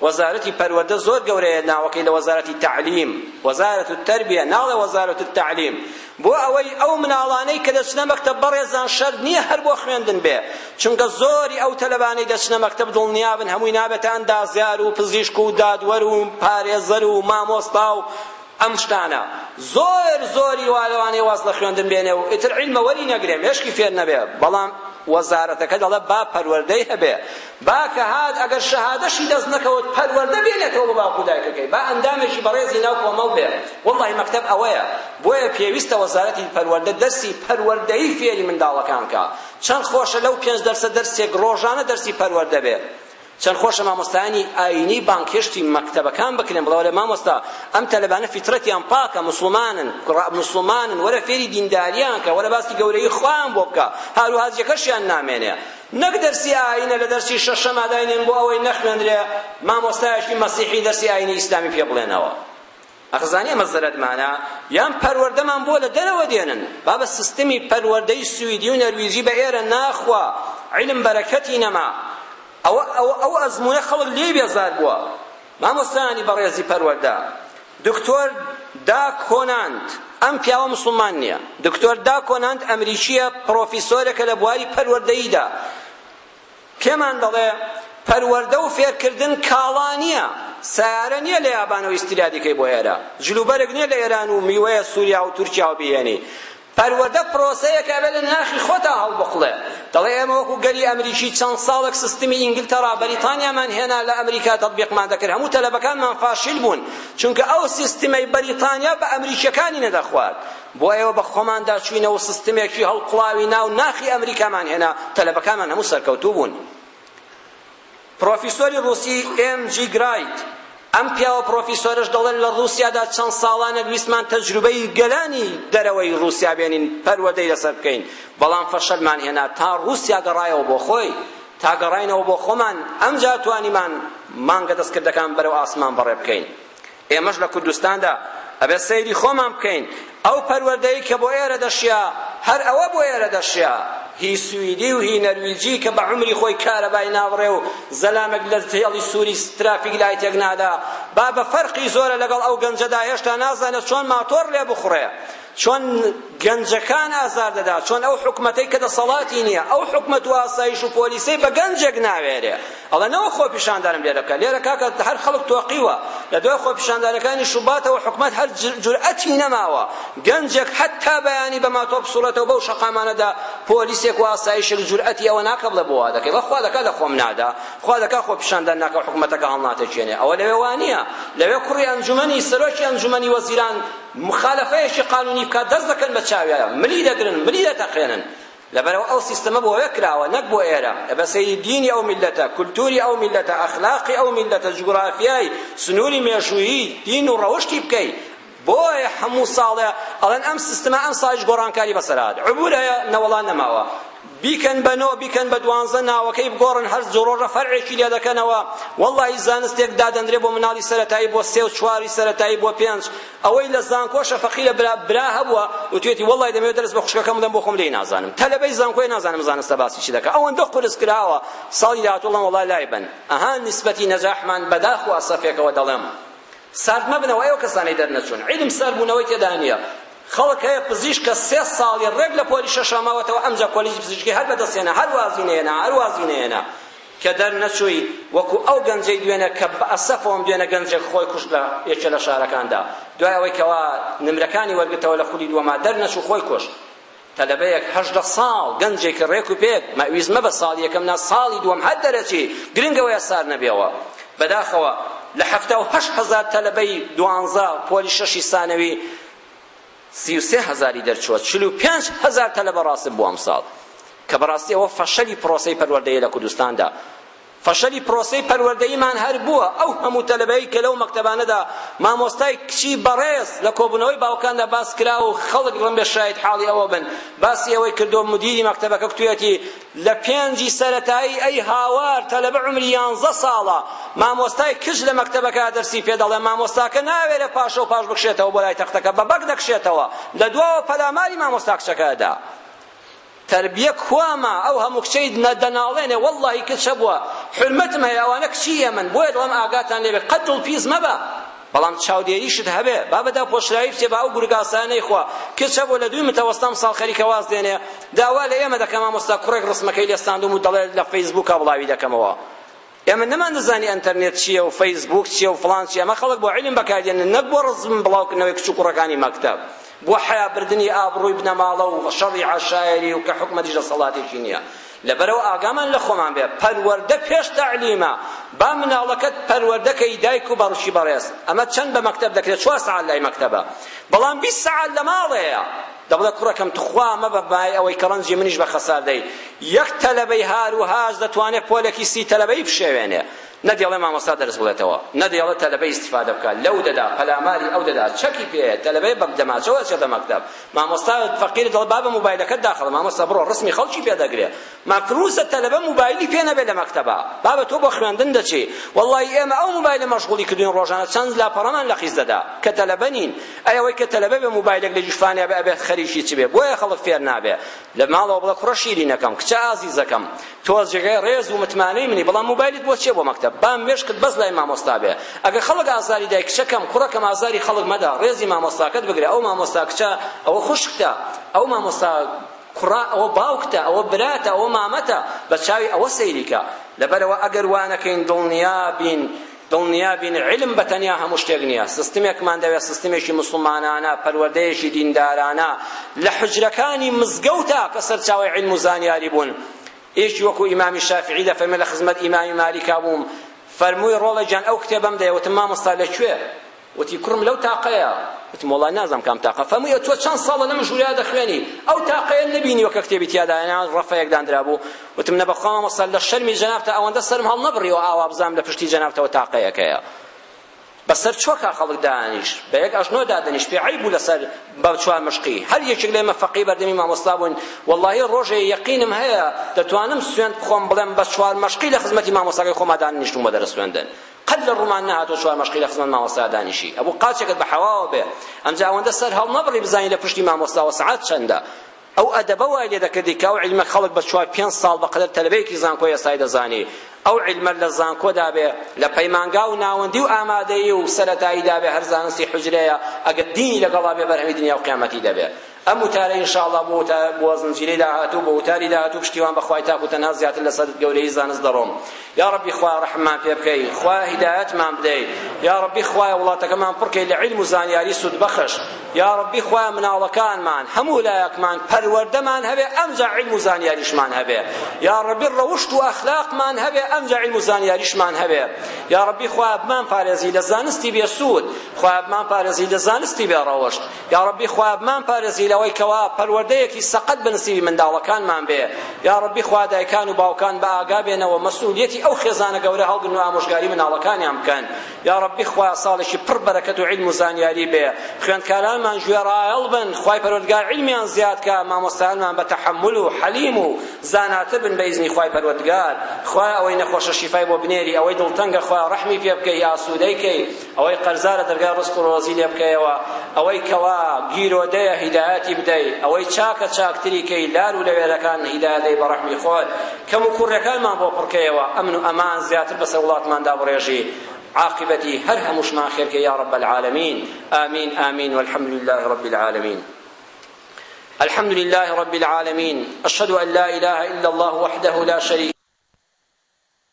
وەزارەتی پەروەردە زۆر گەورەیە ناوەکەی لە وەزارەتی تەعلیم وەزارەت التربیە ناڵێ وەزارەت التعلیم بۆ ئەوەی ئەو مناڵانەی کە دەچنە مەکتەب بەڕێزان شەرت نییە هەر بۆ خوێندن بێ چونکە زۆری ئەو تەلەبانەی دەچنە مەکتەب دڵنیابن هەمووی نابێتە ئەندازیار و پزیشک و دادوەر و پارێزەر و مامۆستا و ئەم شتانە زۆر زۆری وا لەوانەیە واز لە خوێندن بێنێ و ئیتر عیلمە وەری نەگرێ مێشکی فێر نەبێ بەڵام وەزارەتەکە دەڵێ با پەروەردەی هەبێ با کە هات ئەگەر شەهادەشی دەست نەکەوت پەروەردە بێنێتەوە بە باوک و دایکەکەی با ئەندامێکی بەڕێزی ناو کۆمەڵ بێ وەڵڵاهی مەکتەب ئەوەیە بۆیە پێویستە وەزارەتی پەروەردە دەرسی پەروەردەیی فێری منداڵەکان کا چەند خۆشە لەو پێنج دەرسە دەرسێک ڕۆژانە دەرسی پەروەردە بێ چەند خۆشە مامۆستایانی ئاینی بانگهێشتی مەکتەبەکان بکرێن بڵێ وەلێ مامۆستا ئەم تەلەبانە فیترەتیان پاکە موسڵمانن موسڵمانن وەرە فێری دینداریان کە وەرە باسی گەورەی خوایان بۆ بکە هاروهاجەکەشیان نامێنێ نەک دەرسی ئاینە لە دەرسی شەشەما داینێن بۆ ئەوەی نەخوێنرێ مامۆستایەکی مەسیحی دەرسی ئاینی ئیسلامی پێ بڵێنەوە ئەخزانی ئەمە زەرەدمانە یان پەروەردەمان بۆ لە دەرەوە دێنن بابە سیستمی پەروەردەی سویدی و نەرویجی بە ئێرە ناخوا علم بەرەکەتی نەما ئەوە ئەوە ئەو ئەزمونە خەڵک لێی بێزار بووە مامۆستایانی بەڕێزی پەروەردە دکتۆر دا کۆناند ئەم پیاوە مسلمان نییە دکتۆر دا کۆناند ئەمریکییە پرۆفیسۆرێکە لە بواری پەروەردەییدا پێمان دەڵێ پەروەردە و فێرکردن کاڵا نییە، سەیارە نییە لە یابانەوە ئیستیرادی کەی بۆ ئێرە، جلوبەرگ نییە لە ئێران و میوەیە سووریا و تورکیاوە بیهێنی. پەروەردە پرۆسەیەکە ئەبێ لە ناخی خۆتا هەڵبقڵێ. دەڵێ ئێمە وەکو گەلی ئەمریکی چەند ساڵێک سیستمی ئینگلتەڕا، بەریتانیامان هێنا لە ئەمریکا تەتبیقمان دەکرد، هەموو تەلەبەکانمان فاشیل بوون، چونکە ئەو سیستمەی بەریتانیا بە ئەمریکییەکانی نەدەخوارد. بۆ ئێوە بە خۆماندا چووینە و سستمێکی هەڵقوڵاوی ناو ناخی ئەمریکامان هێنا تەلەبەکانمان هەموو سەرکەوتوو بوون پرۆفیسۆری ڕووسی ئێم جی گرایت ئەم پیاوە پرۆفیسۆرش دەڵێن لە ڕووسیادا چەند ساڵانە ویستمان تەجروبەی گەلانی دەرەوەی ڕووسیا بێنین پەروەدەی لەسەر بکەین بەڵام فەشەلمان هێنا تا ڕووسیا گەڕایەوە بۆ خۆی تا گەڕاینەوە بۆ خۆمان ئەمجا توانیمان مانگە دەستکردەکان بەرەو ئاسمان بەڕێ بکەین ئێمەش لە کوردستاندا ئەبێت سەیری خۆمان بکەین، ئەو پەروەردەی کە بۆ ئێرە دەشیا هەر ئەوە بۆ ئێرە دەشیا، هی سویدی و هی نەرویجی کە بە عومری خۆی کارەبای نابڕێ و زەلامێک لە هێڵی سووری ترافیک لای تێک نادا، با بە فەرقی زۆرە لەگەڵ ئەو گەنجەدا هێشتا نازانێت چۆن ماتۆڕ لێ بخوڕێ. چۆن گەنجەکان ئازار دەدات، چۆن ئەو حکومەتەی کە دەسەڵاتی نییە، ئەو حکومەت و ئاسایش و پۆلیسەی بە گەنجێک ناوێرێ، ئەڵێ نەوەک خۆپیشاندانم لێرە بکە، لێرە کاکە هەر خەڵک تۆقیوە، لە دوای خۆپیشاندانەکانی شوباتەوە حکومەت هەر جورئەتی نەماوە، گەنجێک حەتتا بەیانی بە ماتۆڕ بسوڕێتەوە بەو شەقامانەدا پۆلیسێک و ئاسایشێک جورئەتی ئەوە ناکا بڵێ بۆ وا دەکەی، بە خوا دەکا لە خۆم نادا، خوا دەکا خۆپیشاندان ناکا و حکومەتەکە هەڵناتەکێنێ، ئەوە لەوێ وانییە، لەوێ کوڕی ئەنجومەنی، سەرۆکی ئەنجومەنی وەزیران مخالەفەیەکی قانونی بکات دەست دەکەن بە چاویایا ملی دەگرن ملی دەتەقێنن لەبەرەوە ئەو سیستەمە بۆ ئەوێ کراوە نەک بۆ ئێرە ئەبە سەیری دینی ئەو میللەتە کولتوری ئەو میللەتە ئەخلاقی ئەو میللەتە جوگرافیای سنووری مێژوویی دین و ڕەوشتی بکەی بۆیە هەموو ساڵێ ئەڵێن ئەم سیستمە ئەم ساڵیش گۆڕانکاری بەسەرات عبور هەیە نەوەڵا نەماوە بیکەن بە نۆ بیکەن بە دوانزە ناوەکەی بگۆڕن هەر جڕۆژە فەرعێکی لێ دەکەنەوە وەڵاهی زانستێک دادەندرێ بۆ مناڵی سەرەتایی بۆ سێ و چواری سەرەتایی بۆ پێنج ئەوەی لە زانکۆ شەفەقی لە برا برا هەبووە وتوێتی وەڵای دەمەوێت دەرس بە خوشکەکەم بدەم بۆ خۆم لێی نازانم تەلەبەی زانکۆی نازانم زانستە باسی چی دەکە ئەوەندە قورس کراوە ساڵی داهاتوو وەڵام وەڵا لای بن ئەها نیسبەتی نەجاحمان بەداخوا سەفێکەوە دەڵێم سارد مەبنەوە ئەی ئەو کەسانەی دەرنەچوون عیلم سارد بوونەوەی تێدا نییە خەڵک هەیە پزیشکە سێ ساڵی ڕێک لە پۆلی شەشا ماوەتەوە ئەمجا کۆلیجی پزیشکی هەر بەدەستێنا هەر وازی نەیەنا هەر وازی نەیەنا کە دەرنەچووی وەکو ئەو گەنجەی دوێنێ کە بە ئەسەفەوەم دوێنێ گەنجێک خۆی کوشت لە یەکێ لە شارەکاندا دوای ئەوەی کەوا نمرەکانی وەرگرتەوە لە خولی دووەما دەرنەچوو خۆی کوشت تەلەبەیەک هەژدە ساڵ گەنجێکی ڕێک و پێک مەویز مەبە ساڵی یەکەم نا ساڵی دووەم هەر دەرەچی گرنگە وەیا سار نەبێەوە بەداخەوە لە حەفتا و هەشت هەزار تەلەبەی دوانزە پۆلی شەشی سانەوی سی و سێ هەزاری دەرچووە چل و پێنج هەزار تەلەبە ڕاسب بوو ئەمساڵ کە بەڕاستی ئەوە فەشەلی پڕۆسەی پەروەردەیە لە کوردستاندا فەشەلی پرۆسەی پەروەردەییمان هەر بووە، ئەو هەموو تەلەبەیەی کە لەو مەکتەبانەدا مامۆستای کچی بەڕێز لە کۆبوونەوەی باوکاندا باس کرا و خەڵک ڕمبێ شاهید حاڵی ئەوە بن باسی ئەوەی کردووە مودیری مەکتەبەکە کوتویەتی لە پێنجی سەرەتایی ئەی هاوار تەلەبە عومری یانزە ساڵە مامۆستای کچ لە مەکتەبەکە دەرسی پێ دەڵێ مامۆستاکە ناوێرە پاشە و پاش بکشێتەوە بۆ لای تەختەکە بە بەگ دەکشێتەوە لە دواوە پەلاماری مامۆستا کچەکە دا تەربیە کوا ما ئەو هەموو کچەی دەناڵێنێ وەڵڵاهی کچ هەبووە حورمەتم هەیە ئەوانە کچی ئێمەن بۆیە دەڵێم ئاگاتان لێ بێ قەت دڵ پیس مەبە بەڵام چاودێریشت هەبێ با بە داپۆشراوی بچێ با ئەو گورگاسایە نەیخوا کچ هەبوو لە دووی متەوەستە ئەمساڵ خەریکە واز دێنێ داوا لە ئێمە دەکا مامۆستا کوڕێک ڕسمەکەی لێ ستاندووم و دەڵێ لە فەیسبووکا بڵاوی دەکەمەوە ئێمە نەماندەزانی ئەنتەرنێت چییە و فەیس بووک چییە و فڵان چییە، ئەمە خەڵک بۆ عیلم بەکاردێنن نەک بۆ ڕزم بڵاوکردنەوەی کچ و کوڕەکانی مەکتەب، بۆ حەیا بردنی ئابڕووی بنەماڵە و شەڕی عەشایەری و کە حکومەتیش دەسەڵاتێکی نییە. لەبەرئەوە ئاگامان لە خۆمان بێ، پەروەردە پێش تەعلیمە، با مناڵەکەت پەروەردە کەی دایک و باوکی بەڕێز، ئەمە چەند بە مەکتەب دەکرێ چوار سەعات لای مەکتەبە، بەڵام بیست سەعات لە ماڵێیە. دەبڵێ کوڕەکەم تخوا مەبە بای ئەوەی کەڵەنجی منیش بە خەسار دەی یەک تەلەبەی هاروهاش دەتوانێ پۆلێکی سی تەلەبەی بشێوێنێ نەدێڵێ مامۆستا دەرس بڵێتەوە نەدێڵێ تەلەبە ئیستیفادە بکات لەو دەدا پەلاماری ئەو دەدا چەکی پێیە تەلەبەیە بەم دەماچەوە ئەچێتە مەکتەب مامۆستا فەقیر دەڵێ بابە موبایلەکەت داخڵە مامۆستا بڕۆ ڕسمی خەڵکی پێ دەگرێ مەکرووزە تەلەبە موبایلی پێ نەبێ لە مەکتەبا بابە تۆ بۆ خوێندن دەچی وەڵڵەی ئێمە ئەو موبایلە مەشغوڵی کردووین ڕۆژانە چەند لاپەڕەمان لە قیز دەدا کە تەلەبە نین ئەی ئەوەی کە تەلەبە بێ موبایلێک لە گیرفانیا بێ ئەبێت خەریکی چ بێ بۆیە خەڵک فێر نابێ لە ماڵەوە بڵێ کوڕە شیرینەکەم کچە ئازیزەکەم تۆ جێگای ڕێز و متمانەی منی بەڵام موبایلت بۆ چییە بۆ مەکتەب با مێشکت بەس لای مامۆستا بێ ئەگەر خەڵک ئازاری دای کچەکەم کوڕەکەم ئازاری خەڵک مەدە ڕێزی مامۆستاکەت بگرە ئەو مامۆستا کچە ئەوە خوشکتە ئەو مامۆستا کوڕە ئەوە باوکتە ئەوە براتە ئەوە مامەتە بە چاوی ئەوە سەیری کە لەبەرەوە ئەگەر وانەکەین دڵنیا بین دڵنیا بین علم بە تەنیا هەموو شتێک نییە سیستمێکمان دەوێت سیستمێکی مسلمانانە پەروەردەیەکی دیندارانە لە حجرەکانی مزگەوتە کە سەرچاوی علم و زانیاری بوون ئیش وەکو ئیمامی شافعی دەفەرمێ لە خزمەت ئیمامی مالیکا بووم فەرمووی ڕۆڵە گیان ئەو کتێبەم دەیەوتم مامۆستا لەکوێ وتی کوڕم لەو تاقەیە وتم وەڵا نازم کام تاقە فەرمووی ئەتوە چەند ساڵە لەم ژوورە دەخوێنی ئەو تاقەیە نەبینیوە کە کتێبی تیادایە ناو ڕەفەیەک داندرابوو وتم نە بەخوا مامۆستا لە شەرمی جەنابتە ئەوەندە سەرم هەڵنەبڕیوە ئاوا بزانم لە پشتی جەنابتەوە تاقەیەکەیە بەسەر چۆکا خەڵک دانیش بە یەک ئەژنۆ دادنیش پێ عەیب بوو لەسەر بە چوار مشقی هەر یەکێک لێمە فەقی بەردەمی مامۆستا بوون وەڵاهی ڕۆژێ یەقینم هەیە دەتوانم سوێند بخۆم بڵێم بە چوار مشقی لە خزمەتی مامۆستاکەی خۆما داننیشتوومە دەرس خوێندن قەت لە ڕوومان نەهاتووە چوار مەشقی لە خزمەت مامۆستا دانیشی ئەبوو قاچێکت بە حەواوە بێ ئەمجا ئەوەندە سەر هەڵنەبڕی بزانی لە پشتی مامۆستاوە سەعات چەندە ئەو ئەدەبە وای لێ دەکردی کە ئەو عیلمە خەڵک بە چوار پێنج ساڵ بەقەدەر تەلەبەیەکی زانکۆی ئێستای دەزانی ئەو عیلمە لە زانکۆدا بێ لە پەیمانگا و ناوەندی و ئامادەیی و سەرەتاییدا بێ هەر زانستی حجرەیە ئەگەر دینی لەگەڵا بێ بەرهەمی دنیا و قیامەتی دەبێ ئەم وتارە ان شاء اللە بۆ وتار بۆ زنجیرەی داهاتوو بۆ وتاری داهاتوو پشتیوان بەخوای تاک و تەنها زیاتر لەسەر گەورەیی زانست دەڕۆم یا ربی خوایە ڕەحممان پێ بکەی خوایە هیدایەتمان بدەی یا ربی خوایە وڵاتەکەمان پڕکەی لە علم و زانیاری سودبەخش یا ربی خوایە مناڵەکانمان هەموو لایەکمان پەروەردەمان هەبێ ئەمجا علم و زانیاریشمان هەبێ یا ربی ڕەوشت و ئەخلاقمان هەبێ ئەمجا علم و زانیاریشمان هەبێ یا ربی خوایە بمان پارێزی لە زانستی بێسوود خوایە بمان پارێزی لە زانستی بێڕەوشت یاڕەبی خوایە بمان پارێزی لەوەی کەوا پەروەردەیەکی سەقەت بنسیبی منداڵەکانمان بێ یاڕەبی خوا دایکان و باوکان بە ئاگا بێنەوە مەسئولیەتی ئەو خێزانە گەورە هەڵگرن و ئامۆژگاری مناڵەکانیان بکەن یاڕەبی خوا ساڵێکی پڕ بەرەکەت و علم و زانیاری بێ خوێندکارانمان گوێڕایەڵ بن خوای پەروەردگار علمیان زیاد کە مامۆستایانمان بە تەحمل و حەلیم و زاناتر بن بە ئیزنی خوای پەروەردگار خوای ئەوەی نەخۆشە شیفای بۆ بنێری ئەوەی دڵتەنگە خوای ڕەحمی پێ بکەی ئاسوودەی کەی ئەوەی قەرزارە دەرگای ڕزق و ڕۆزی لێ بکەیەوە ئەوەی کەوا گیرۆدەیە هیدایەتی بدەی ئەوەی چاکە چاکتری کەی لار و لەوێرەکان هیدایەدەی بە ڕەحمی خۆت کەم و کوڕەکانمان بۆ پڕکەیەوە ئەمن و ئەمان زیاتر بەسەر وڵاتماندا بڕێژی عاقبەتی هەر هەمووشمان خێرکە یا رب العالمین آمین آمین والحمد لله رب العالمین الحمد لله رب العالمين أشهد أن لا إله إلا الله وحده لا شريك